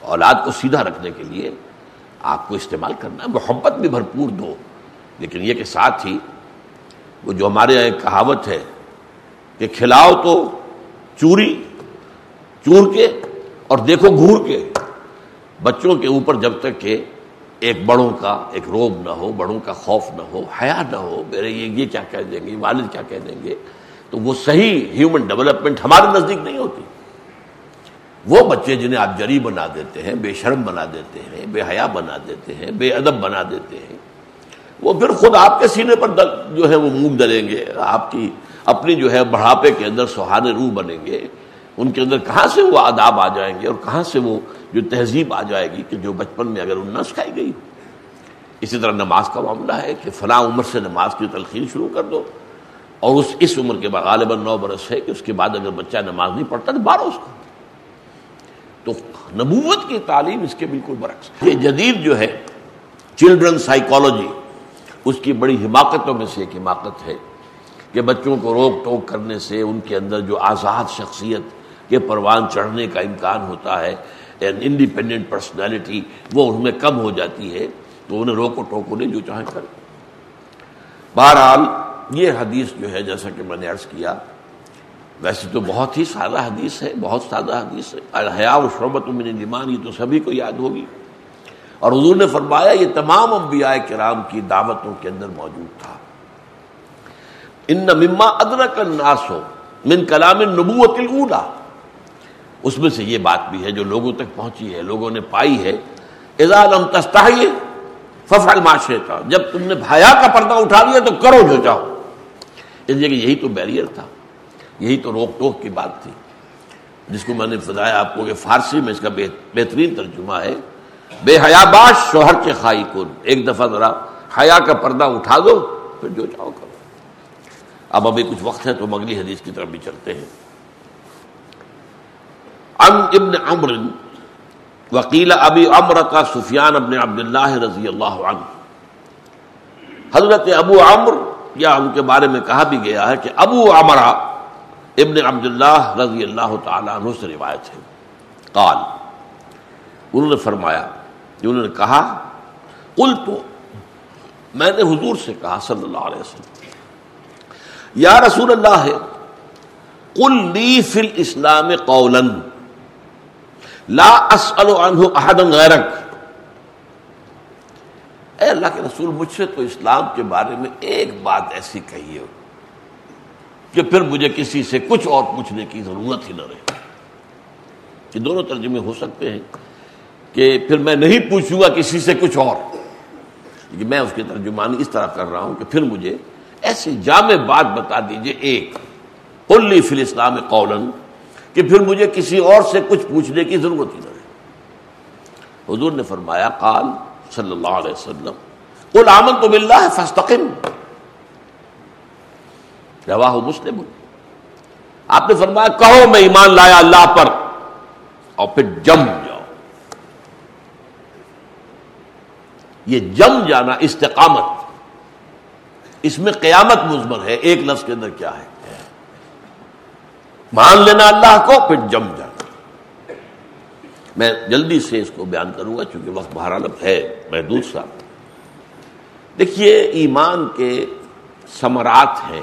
اولاد کو سیدھا رکھنے کے لیے آپ کو استعمال کرنا محبت بھی بھرپور دو۔ لیکن یہ کہ ساتھ ہی وہ جو ہمارے یہاں ایک کہاوت ہے کہ کھلاؤ تو چوری، چور کے اور دیکھو گور کے بچوں کے اوپر جب تک کہ ایک بڑوں کا ایک روب نہ ہو، بڑوں کا خوف نہ ہو، حیا نہ ہو، میرے یہ یہ کیا کہہ دیں گے، والد کیا کہہ دیں گے، تو وہ صحیح ہیومن ڈیولپمنٹ ہمارے نزدیک نہیں ہوتی۔ وہ بچے جنہیں آپ جری بنا دیتے ہیں، بے شرم بنا دیتے ہیں، بے حیا بنا دیتے ہیں، بے ادب بنا دیتے ہیں، وہ پھر خود آپ کے سینے پر جو ہے وہ منہ ڈلیں گے، آپ کی اپنی جو ہے بڑھاپے کے اندر سہانے روح بنیں گے۔ ان کے اندر کہاں سے وہ آداب آ جائیں گے اور کہاں سے وہ جو تہذیب آ جائے گی کہ جو بچپن میں اگر ان نہ سکھائی گئی اسی طرح نماز کا معاملہ ہے کہ فلاں عمر سے نماز کی تلخین شروع کر دو اور اس اس عمر کے بعد غالباً نو برس ہے کہ اس کے بعد اگر بچہ نماز نہیں پڑھتا تو بارہ اس کو۔ تو نبوت کی تعلیم اس کے بالکل برعکس یہ جدید جو ہے چلڈرن سائیکالوجی اس کی بڑی حماقتوں میں سے ایک حماقت ہے کہ بچوں کو روک ٹوک کرنے سے ان کے اندر جو آزاد شخصیت کے پروان چڑھنے کا امکان ہوتا ہے انڈیپینڈنٹ پرسنالٹی وہ ان میں کم ہو جاتی ہے، تو انہیں روکو ٹوکو نہیں جو چاہیں کر بہرحال، یہ حدیث جو ہے، جیسا کہ میں نے عرض کیا، ویسے تو بہت ہی سادہ حدیث ہے، بہت سادہ حدیث ہے۔ الحیا و شربت من ایمان یہ تو سبھی کو یاد ہوگی۔ اور حضور نے فرمایا، یہ تمام انبیاء کرام کی دعوتوں کے اندر موجود تھا۔ ان مما ادرک الناس ہو من کلام نبوت الاولا اس میں سے یہ بات بھی ہے جو لوگوں تک پہنچی ہے، لوگوں نے پائی ہے لم تستحی ففعل معاشرے کا جب تم نے بھایا کا پردہ اٹھا لیا تو کرو جو چاہو۔ اس لیے کہ یہی تو بیریئر تھا، یہی تو روک ٹوک کی بات تھی۔ جس کو میں نے بتایا آپ کو کہ فارسی میں اس کا بہترین ترجمہ ہے، بے حیا باش شوہر کے خائی کن ایک دفعہ ذرا حیا کا پردہ اٹھا دو، پھر جو چاہو کرو۔ اب ابھی کچھ وقت ہے تو مغلی حدیث کی طرف بھی چلتے ہیں۔ ام ابن عمر وکیل ابی امر کا سفیان ابن عبد اللہ رضی اللہ عنہ حضرت ابو عمر یا ان کے بارے میں کہا بھی گیا ہے کہ ابو امرا ابن عبد اللہ رضی اللہ تعالیٰ عنہ سے روایت ہے۔ قال، انہوں نے فرمایا، انہوں نے کہا قل تو میں نے حضور سے کہا صلی اللہ علیہ وسلم، یا رسول اللہ ہے قل لی فی الاسلام قولا لا اسأل عنہ احدا غیرک اے اللہ کے رسول، مجھ سے تو اسلام کے بارے میں ایک بات ایسی کہی ہو کہ پھر مجھے کسی سے کچھ اور پوچھنے کی ضرورت ہی نہ رہے۔ یہ دونوں ترجمے ہو سکتے ہیں کہ پھر میں نہیں پوچھوں گا کسی سے کچھ اور۔ لیکن میں اس کی ترجمانی اس طرح کر رہا ہوں کہ پھر مجھے ایسی جامع بات بتا دیجیے، ایک کلی فل اسلام قولن کہ پھر مجھے کسی اور سے کچھ پوچھنے کی ضرورت ہی نہ رہے۔ حضور نے فرمایا، قال صلی اللہ علیہ وسلم، قل آمنت باللہ فاستقم۔ رواہ مسلم۔ آپ نے فرمایا، کہو میں ایمان لایا اللہ پر، اور پھر جم جاؤ۔ یہ جم جانا استقامت، اس میں قیامت مزمر ہے، ایک لفظ کے اندر کیا ہے؟ مان لینا اللہ کو، پھر جم جانا۔ میں جلدی سے اس کو بیان کروں گا، چونکہ وقت بہرحال ہے محدود سا۔ دیکھیے، ایمان کے ثمرات ہیں۔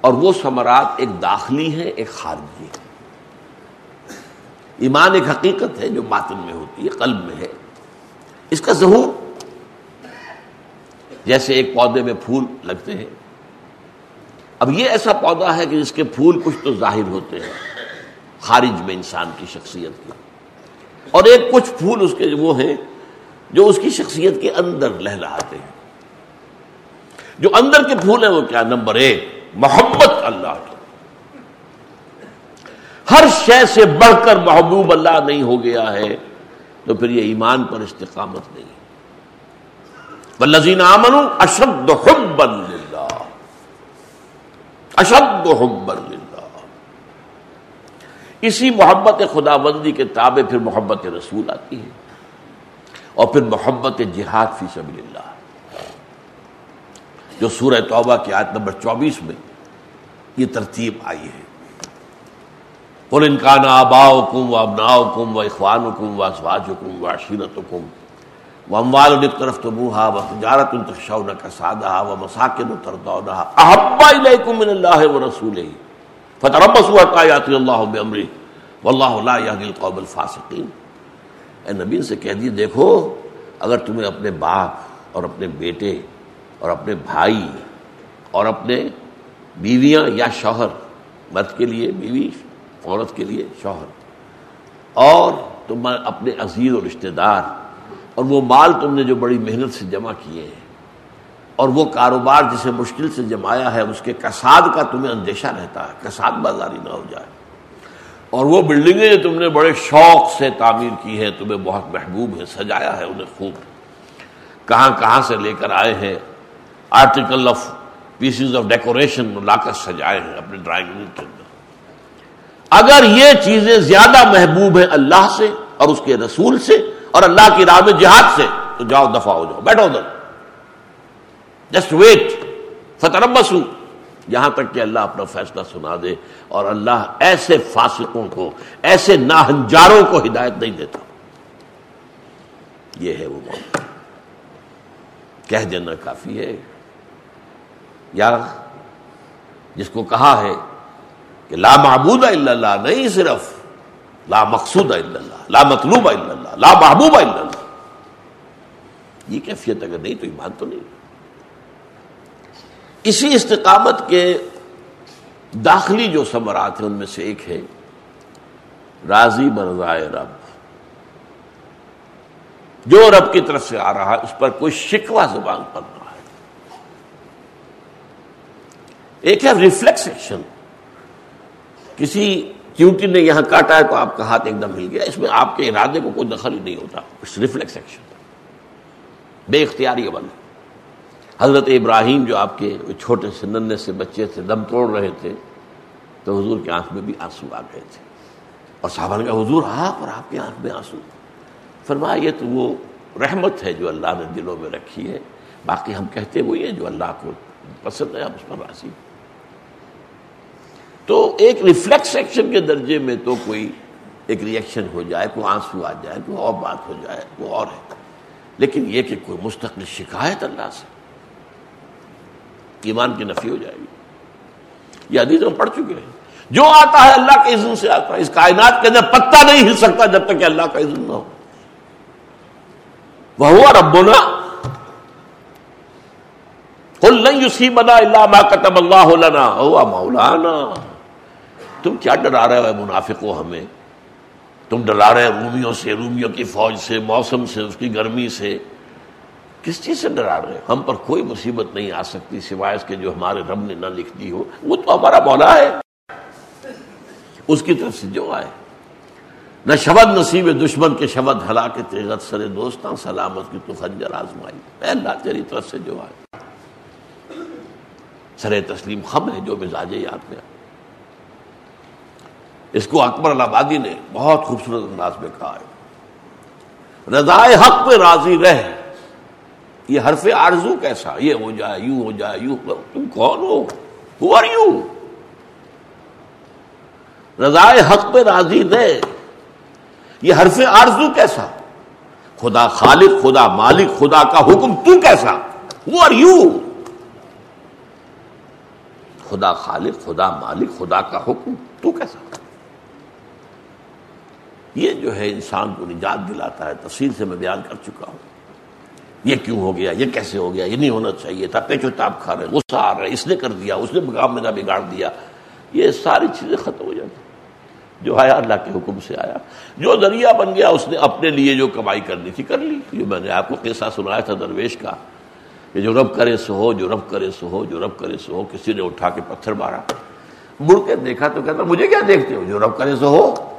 اور وہ ثمرات ایک داخلی ہے ایک خارجی ہے ایمان ایک حقیقت ہے جو باطن میں ہوتی ہے، قلب میں ہے۔ اس کا ظہور، جیسے ایک پودے میں پھول لگتے ہیں اب یہ ایسا پودا ہے کہ جس کے پھول کچھ تو ظاہر ہوتے ہیں، خارج میں انسان کی شخصیت کی۔ اور ایک کچھ پھول اس کے وہ ہیں جو اس کی شخصیت کے اندر لہلاتے ہیں۔ جو اندر کے پھول ہیں وہ کیا؟ نمبر ایک، محبت اللہ کی۔ ہر شے سے بڑھ کر محبوب اللہ نہیں ہو گیا ہے، تو پھر یہ ایمان پر استقامت نہیں۔ بلزین امن اشد حب اللہ اشد حب اللہ اسی محبت خدا بندی کے تابع پھر محبت رسول آتی ہے۔ اور پھر محبت جہاد فی سبیل اللہ۔ جو سورہ توبہ کی آیت نمبر چوبیس میں یہ ترتیب آئی ہے۔ قل ان کان آباؤکم و ابناؤکم و اخوانکم و ازواجکم و عشیرتکم۔ و اموال اقترفتموها و تجارت تخشون کسادها و مساکن ترضونها. احب الیکم من اللہ و رسولہ فتربصوا حتى یاتی اللہ بامرہ واللہ لا یهدی القوم الفاسقین اے نبی سے کہہ دیے دیکھو، اگر تمہیں اپنے باپ اور اپنے بیٹے اور اپنے بھائی اور اپنے بیویاں یا شوہر، مرد کے لیے، بیوی، عورت کے لیے شوہر، اور تم اپنے عزیز و رشتہ دار اور وہ مال تم نے جو بڑی محنت سے جمع کیے ہیں اور وہ کاروبار جسے مشکل سے جمایا ہے، اس کے کساد کا تمہیں اندیشہ رہتا ہے، کساد بازاری نہ ہو جائے۔ اور وہ بلڈنگیں جو تم نے بڑے شوق سے تعمیر کی ہے تمہیں بہت محبوب ہے سجایا ہے انہیں خوب۔ کہاں کہاں سے لے کر آئے ہیں؟ Article of pieces of decoration لا کر سجائے ہیں اپنے ڈرائنگ روم کے اندر۔ اگر یہ چیزیں زیادہ محبوب ہیں اللہ سے اور اس کے رسول سے اور اللہ کی راہ میں جہاد سے، تو جاؤ دفاع ہو جاؤ، بیٹھو ادھر۔ جسٹ ویٹ فتح یہاں تک کہ اللہ اپنا فیصلہ سنا دے اور اللہ ایسے فاسقوں کو، ایسے ناہنجاروں کو ہدایت نہیں دیتا۔ یہ ہے وہ موقع۔ کہہ دینا کافی ہے۔ یا جس کو کہا ہے کہ لا معبود الا اللہ، نہیں صرف لا مقصود الا اللہ، لا مطلوب الا اللہ، لا محبوب الا اللہ۔ یہ کیفیت اگر نہیں تو ایمان تو نہیں۔ اسی استقامت کے داخلی جو ثمرات ہیں ان میں سے ایک ہے، راضی برضائے رب۔ جو رب کی طرف سے آ رہا ہے، اس پر کوئی شکوا زبان پر رہا ہے ایک ہے ریفلیکس ایکشن۔ کسی چیوٹی نے یہاں کاٹا ہے تو آپ کا ہاتھ ایک دم مل گیا، اس میں آپ کے ارادے کو کوئی دخل ہی نہیں ہوتا ریفلیکس ایکشن بے اختیاری عمل حضرت ابراہیم جو آپ کے چھوٹے سے ننے سے، بچے سے دم توڑ رہے تھے، تو حضور کے آنکھ میں بھی آنسو آ گئے تھے۔ اور صاحب نے کہا، حضور، آپ اور آپ کے آنکھ میں آنسو؟ فرمایا، یہ تو وہ رحمت ہے جو اللہ نے دلوں میں رکھی ہے، باقی ہم کہتے وہی ہیں جو اللہ کو پسند ہے اس پر راضی تو ایک ریفلیکس ایکشن کے درجے میں تو کوئی ایک ریئیکشن ہو جائے، کوئی آنسو آ جائے، کوئی اور بات ہو جائے وہ اور ہے۔ لیکن یہ کہ کوئی مستقل شکایت اللہ سے ایمان کی نفی ہو جائے گی۔ یہ حدیث ہم پڑھ چکے ہیں۔ جو آتا ہے اللہ کے عزم سے آتا ہے، اس کائنات کے اندر پتا نہیں ہل سکتا جب تک کہ اللہ کا عزم نہ ہو۔ وہ ہوا ربنا۔ کل نہیں اسی بنا اللہ ما کتب اللہ لنا ہوا مولانا۔ تم کیا ڈرا رہے ہو منافقوں ہمیں؟ تم ڈرا رہے رومیوں سے، رومیوں کی فوج سے، موسم سے، اس کی گرمی سے۔ کس چیز سے ڈرا رہے ہم پر کوئی مصیبت نہیں آ سکتی سوائے اس کے جو ہمارے رب نے نہ لکھ دی ہو۔ وہ تو ہمارا مولا ہے۔ اس کی طرف سے جو آئے۔ نہ شبد نصیب دشمن کے شبد ہلا کے تیغت سر دوستاں، سلامت کی تو خنجر آزمائی۔ اے اللہ، تیری طرف سے جو آئے۔ سر تسلیم خم ہے جو مزاج یاد میں اس کو اکبر آبادی نے بہت خوبصورت انداز میں کہا ہے۔ رضائے حق پہ راضی رہ۔ یہ حرف آرزو کیسا؟ یہ ہو جائے، یوں ہو جائے، یوں تم کون ہو؟ آر یو رضائے حق پہ راضی رہ۔ یہ حرف آرزو کیسا؟ خدا خالق، خدا مالک، خدا کا حکم تو کیسا؟ ہو آر یو خدا خالق، خدا مالک، خدا کا حکم تو کیسا؟ یہ جو ہے انسان کو نجات دلاتا ہے، تفصیل سے میں بیان کر چکا ہوں۔ یہ کیوں ہو گیا؟ یہ کیسے ہو گیا؟ یہ نہیں ہونا چاہیے۔ تھا پیچو تاپ کھا رہے، غصہ آ رہا ہے، اس نے کر دیا، اس نے مقام میرا بگاڑ دیا۔ یہ ساری چیزیں ختم ہو جاتی۔ جو آیا اللہ کے حکم سے آیا۔ جو ذریعہ بن گیا، اس نے اپنے لیے جو کمائی کرنی تھی، کر لی۔ جو میں نے آپ کو قصہ سنایا تھا درویش کا، کہ جو رب کرے سو ہو، جو رب کرے سو ہو، جو رب کرے سو ہو، کسی نے اٹھا کے پتھر مارا۔ مڑ کے دیکھا تو کہتا، مجھے کیا دیکھتے ہو؟ جو رب کرے سو ہو۔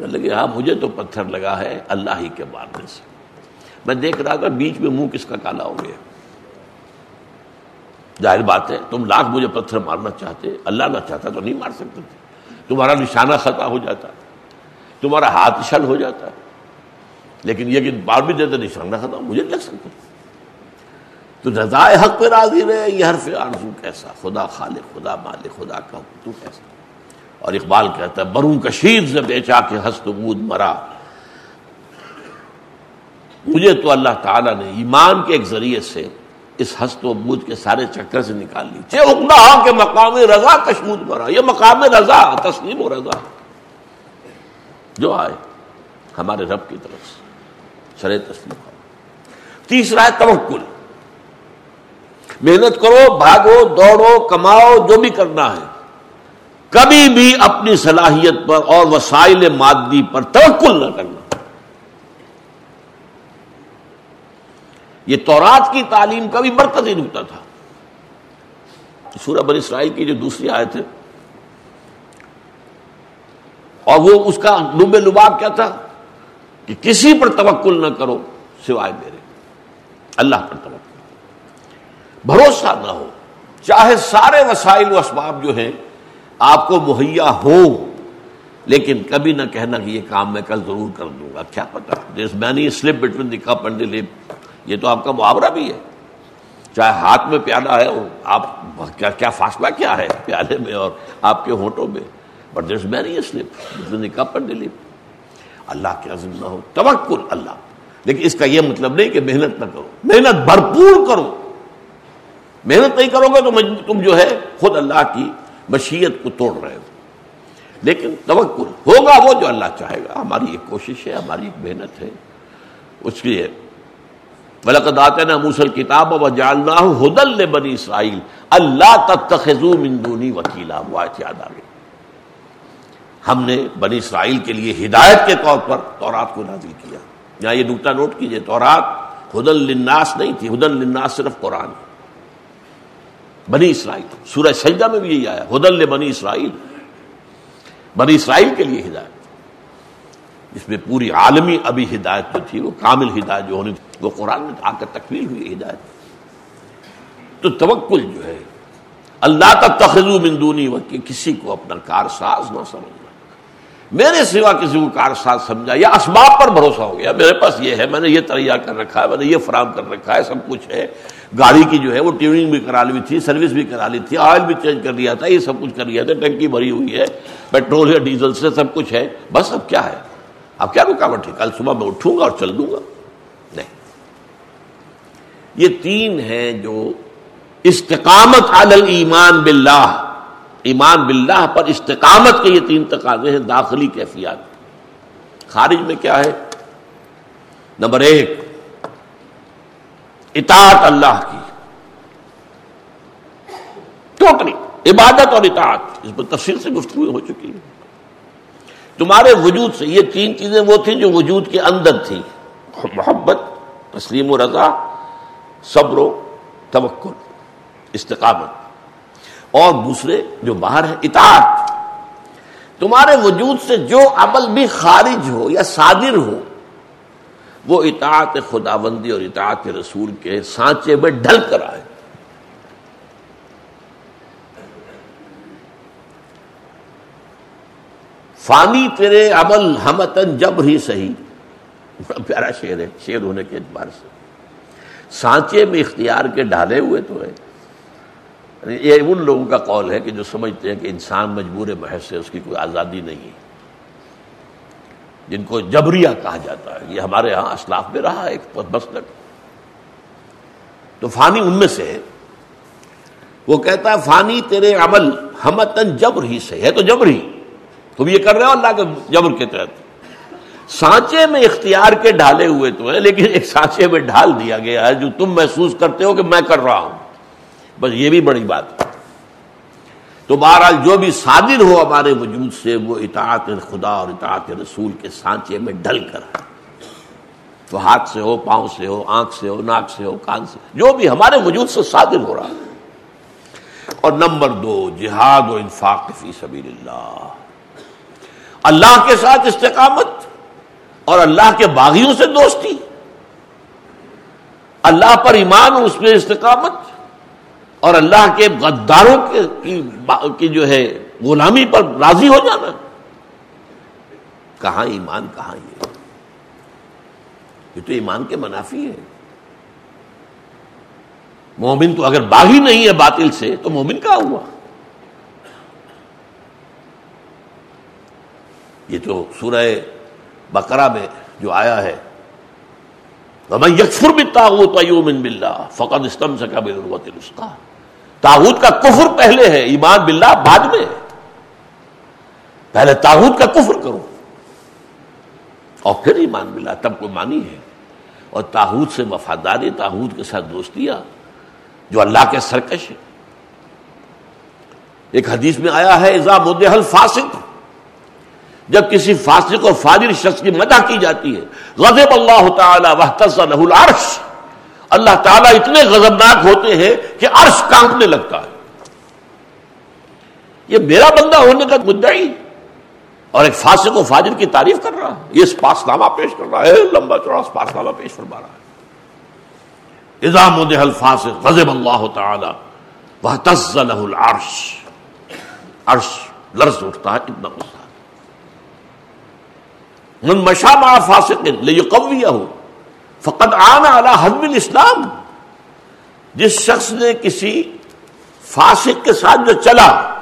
کہ لگے ہاں مجھے تو پتھر لگا ہے اللہ ہی کے مارنے سے۔ میں دیکھ رہا تھا بیچ میں منہ کس کا کالا ہو گیا۔ ظاہر بات ہے، تم لاکھ مجھے پتھر مارنا چاہتے، اللہ نہ چاہتا تو نہیں مار سکتے تھے۔ تمہارا نشانہ خطا ہو جاتا، تمہارا ہاتھ شل ہو جاتا۔ لیکن یہ کہ بار بھی دیتے، نشانہ خطا، مجھے لگ سکتا۔ تو رضا حق پہ راضی رہے، یہ حرف آرزو کیسا؟ خدا خالق، خدا مالک، خدا کا تو کیسا؟ اور اقبال کہتا ہے بروں کشید سے بیچا کے ہست مود مرا. مجھے تو اللہ تعالیٰ نے ایمان کے ایک ذریعے سے اس ہست و بود کے سارے چکر سے نکال لی۔ چھ اکنا کے مقام رضا کشمود مرا۔ یہ مقام رضا، تسلیم و رضا۔ جو آئے ہمارے رب کی طرف سے شرح تسلیم تیسرا ہے توکل۔ محنت کرو، بھاگو، دوڑو، کماؤ، جو بھی کرنا ہے۔ کبھی بھی اپنی صلاحیت پر اور وسائل مادی پر توکل نہ کرنا۔ یہ تورات کی تعلیم کا بھی مرکزی نکتا تھا۔ سورہ بن اسرائیل کی جو دوسری آیت ہے، اور وہ اس کا لب لباب کیا تھا؟ کہ کسی پر توکل نہ کرو سوائے میرے۔ اللہ پر توکل۔ بھروسہ نہ ہو۔ چاہے سارے وسائل و اسباب جو ہیں آپ کو مہیا ہو، لیکن کبھی نہ کہنا کہ یہ کام میں کل ضرور کر دوں گا۔ کیا پتا this many slip between the cup and the lip یہ تو آپ کا محاورہ بھی ہے۔ چاہے ہاتھ میں پیالہ ہے، آپ کیا کیا فاصلہ کیا ہے پیالے میں اور آپ کے ہونٹوں میں؟ But this many slip between the cup and the lip اللہ کے عزم نہ ہو۔ توکل اللہ۔ لیکن اس کا یہ مطلب نہیں کہ محنت نہ کرو۔ محنت بھرپور کرو۔ محنت نہیں کرو گے تو تم جو ہے خود اللہ کی مشیت کو توڑ رہے ہو لیکن توکل ہوگا وہ جو اللہ چاہے گا۔ ہماری ایک کوشش ہے، ہماری ایک محنت ہے۔ اس لیے بلکہ آتے نا موسل کتاب و جالنا ہدل بنی اسرائیل اللہ تخو مندونی وکیلا یاد آ گئی۔ ہم نے بنی اسرائیل کے لیے ہدایت کے طور پر تورات کو نازل کیا۔ یہاں یہ نقطہ نوٹ کیجیے، تورات ہدل للناس نہیں تھی۔ ہدل للناس صرف قرآن ہے۔ بنی اسرائیل سورہ سجدہ میں بھی یہی آیا۔ ہدل بنی اسرائیل۔ بنی اسرائیل کے لیے ہدایت۔ جس میں پوری عالمی ابھی ہدایت جو تھی، وہ کامل ہدایت جو ہونی تھی، وہ قرآن میں آ کر تکمیل ہوئی ہدایت۔ تو توکل جو ہے، اللہ کا تخذو مندونی وقت کسی کو اپنا کار ساز نہ سمجھنا۔ میرے سوا کسی کو کار ساز سمجھا یا اسباب پر بھروسہ ہو گیا، میرے پاس یہ ہے، میں نے یہ تیار کر رکھا ہے، میں نے یہ فراہم کر رکھا ہے، سب کچھ ہے۔ گاڑی کی جو ہے وہ ٹیوننگ بھی کرا لی تھی، سروس بھی کرا لی تھی، آئل بھی چینج کر لیا تھا، یہ سب کچھ کر لیا تھا ٹنکی بھری ہوئی ہے، پیٹرول یا ڈیزل سے سب کچھ ہے، بس اب کیا ہے؟ اب کیا رکاوٹ ہے؟ کل صبح میں اٹھوں گا اور چل دوں گا۔ نہیں۔ یہ تین ہیں جو استقامت علی ایمان باللہ ایمان باللہ پر استقامت کے یہ تین تقاضے ہیں، داخلی کیفیات۔ خارج میں کیا ہے؟ نمبر ایک اطاعت اللہ کی۔ ٹوٹلی عبادت اور اطاعت؟ اس پر تفصیل سے گفتگو ہو چکی ہے۔ تمہارے وجود سے، یہ تین چیزیں وہ تھیں جو وجود کے اندر تھیں۔ محبت، تسلیم و رضا، صبر و توکل، استقامت۔ اور دوسرے جو باہر ہے اطاعت۔ تمہارے وجود سے جو عمل بھی خارج ہو یا صادر ہو وہ اطاعت خدا بندی اور اطاعت رسول کے سانچے میں ڈھل کر آئے۔ فانی تیرے عمل ہمتن جب ہی صحیح۔ پیارا شیر ہے شیر ہونے کے اعتبار سے۔ سانچے میں اختیار کے ڈالے ہوئے تو ہے۔ یعنی یہ ان لوگوں کا قول ہے کہ جو سمجھتے ہیں کہ انسان مجبور محض سے اس کی کوئی آزادی نہیں ہے۔ جن کو جبریہ کہا جاتا ہے۔ یہ ہمارے ہاں اسلاف میں رہا ایک مسلک۔ تو فانی ان میں سے ہے۔ وہ کہتا ہے، فانی تیرے عمل ہمتن جبر ہی سے۔ ہے تو جبر ہی۔ تم یہ کر رہے ہو اللہ کے جبر کے تحت۔ سانچے میں اختیار کے ڈھالے ہوئے تو ہیں، لیکن ایک سانچے میں ڈھال دیا گیا ہے جو تم محسوس کرتے ہو کہ میں کر رہا ہوں۔ بس یہ بھی بڑی بات ہے۔ تو بہرحال جو بھی صادر ہو ہمارے وجود سے، وہ اطاعت خدا اور اطاعت رسول کے سانچے میں ڈل کر تو ہاتھ سے ہو، پاؤں سے ہو، آنکھ سے ہو، ناک سے ہو، کان سے، جو بھی ہمارے وجود سے صادر ہو رہا ہے۔ اور نمبر دو، جہاد و انفاق فی سبیل اللہ۔ اللہ کے ساتھ استقامت اور اللہ کے باغیوں سے دوستی۔ اللہ پر ایمان اس میں استقامت۔ اور اللہ کے غداروں کی جو ہے غلامی پر راضی ہو جانا۔ کہاں ایمان، کہاں یہ؟ یہ تو ایمان کے منافی ہے مومن تو اگر باغی نہیں ہے باطل سے، تو مومن کہاں ہوا؟ یہ تو سورہ بقرہ میں جو آیا ہے۔ یکفر بھی تاغوت ایومن بلّہ فقط استم سے کا اس تاغوت کا کفر پہلے ہے، ایمان باللہ بعد میں پہلے تاغوت کا کفر کرو۔ اور پھر ایمان باللہ، تب کوئی مانی ہے۔ اور تاحود سے وفاداری تاحود کے ساتھ دوستیاں، جو اللہ کے سرکش ہے ایک حدیث میں آیا ہے ازا مدحل فاسق جب کسی فاسق اور فاضر شخص کی مدح کی جاتی ہے، غضب اللہ تعالی وہ العرش۔ اللہ تعالیٰ اتنے غضبناک ہوتے ہیں کہ عرش کانپنے لگتا ہے۔ یہ میرا بندہ ہونے کا مدعی اور ایک فاسق و فاجر کی تعریف کر رہا ہے۔ یہ اسپاس نامہ پیش کر رہا ہے۔ لمبا چوڑا اسپاس نامہ پیش فرما رہا ہے۔ اظام الفاسق، غضب اللہ تعالی وہ تزل العرش۔ عرش لرز اٹھتا ہے، اتنا غصہ من مشا ما فاسق لیقویہ ہو فقط آنا علی حزب الاسلام۔ جس شخص نے کسی فاسق کے ساتھ جو چلا،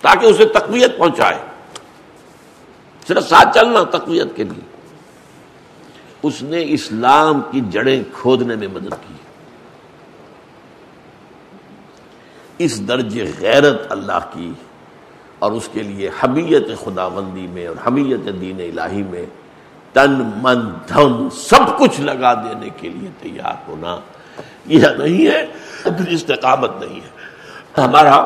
تاکہ اسے تقویت پہنچائے۔ صرف ساتھ چلنا، تقویت کے لیے۔ اس نے اسلام کی جڑیں کھودنے میں مدد کی۔ اس درج غیرت اللہ کی اور اس کے لیے حمیت خدا بندی میں اور حمیت دین الہی میں تن من دھن سب کچھ لگا دینے کے لیے تیار ہونا یہ نہیں ہے پھر استقامت نہیں ہے۔ ہمارا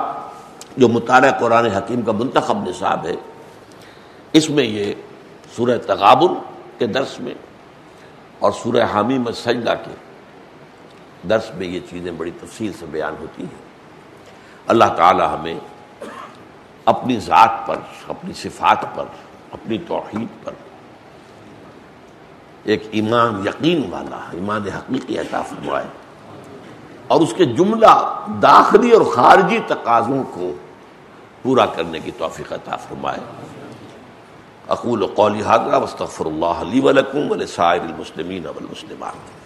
جو مطالعہ قرآن حکیم کا منتخب نصاب ہے، اس میں یہ سورہ تغابر کے درس میں اور سورہ حامی میں سجدہ کے درس میں یہ چیزیں بڑی تفصیل سے بیان ہوتی ہیں۔ اللہ تعالی ہمیں اپنی ذات پر، اپنی صفات پر، اپنی توحید پر ایک ایمان یقین والا ایمان حقیقی عطا فرمائے۔ اور اس کے جملہ داخلی اور خارجی تقاضوں کو پورا کرنے کی توفیق عطا فرمائے۔ اقول قولی حاضرہ وصطفر اللہ علی ولکم ولسائر المسلمین والمسلمات۔